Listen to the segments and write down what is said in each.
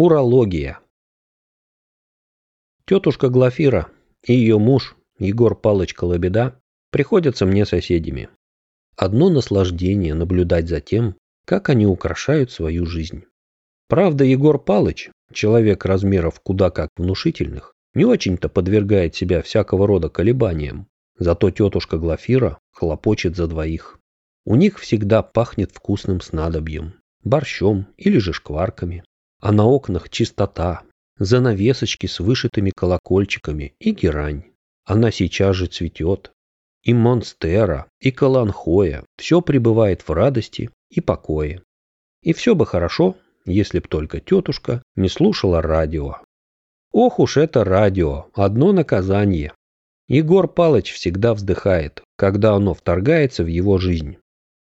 Урология. Тетушка Глафира и ее муж Егор Палыч Колобеда приходятся мне соседями. Одно наслаждение наблюдать за тем, как они украшают свою жизнь. Правда, Егор Палыч, человек размеров куда как внушительных, не очень-то подвергает себя всякого рода колебаниям. Зато тетушка Глафира хлопочет за двоих. У них всегда пахнет вкусным снадобьем, борщом или же шкварками а на окнах чистота, занавесочки с вышитыми колокольчиками и герань. Она сейчас же цветет. И монстера, и каланхоя, все пребывает в радости и покое. И все бы хорошо, если б только тетушка не слушала радио. Ох уж это радио, одно наказание. Егор Палыч всегда вздыхает, когда оно вторгается в его жизнь.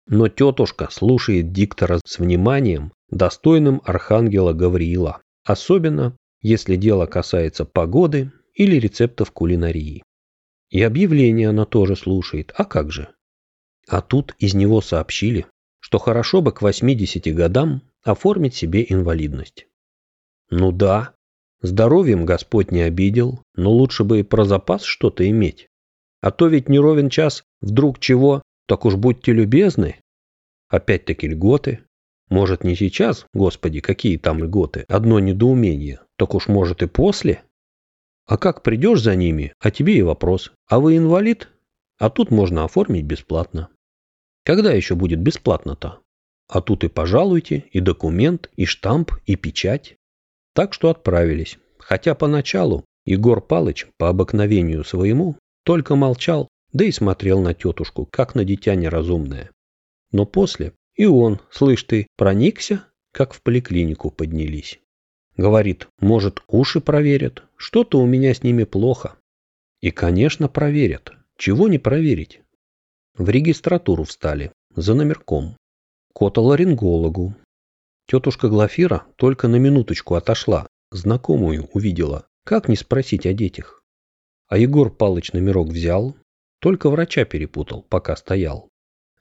Но тетушка слушает диктора с вниманием, достойным архангела Гавриила, особенно если дело касается погоды или рецептов кулинарии. И объявление она тоже слушает, а как же? А тут из него сообщили, что хорошо бы к 80 годам оформить себе инвалидность. Ну да, здоровьем Господь не обидел, но лучше бы и про запас что-то иметь. А то ведь не ровен час, вдруг чего, так уж будьте любезны. Опять-таки льготы, может, не сейчас, господи, какие там льготы, одно недоумение, так уж может и после. А как придешь за ними, а тебе и вопрос, а вы инвалид? А тут можно оформить бесплатно. Когда еще будет бесплатно-то? А тут и пожалуйте, и документ, и штамп, и печать. Так что отправились. Хотя поначалу Егор Палыч по обыкновению своему только молчал, да и смотрел на тетушку, как на дитя неразумное. Но после и он, слышь ты, проникся, как в поликлинику поднялись. Говорит, может, уши проверят, что-то у меня с ними плохо. И, конечно, проверят. Чего не проверить? В регистратуру встали, за номерком. Котоларингологу. Тетушка Глафира только на минуточку отошла, знакомую увидела. Как не спросить о детях? А Егор Палыч номерок взял, только врача перепутал, пока стоял.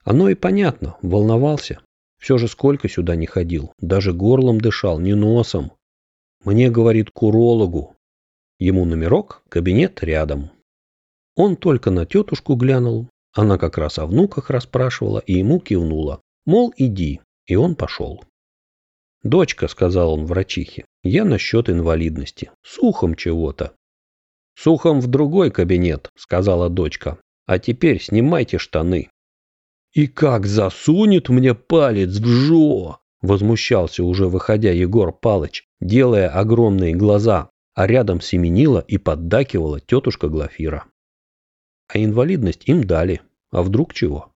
Оно и понятно, волновался. Все же сколько сюда не ходил, даже горлом дышал, не носом. Мне, говорит, к урологу. Ему номерок, кабинет рядом. Он только на тетушку глянул, она как раз о внуках расспрашивала и ему кивнула. Мол, иди, и он пошел. «Дочка», — сказал он врачихе, — «я насчет инвалидности. Сухом чего-то». «Сухом в другой кабинет», — сказала дочка. «А теперь снимайте штаны». «И как засунет мне палец в жо!» Возмущался уже выходя Егор Палыч, делая огромные глаза, а рядом семенила и поддакивала тетушка Глафира. А инвалидность им дали, а вдруг чего?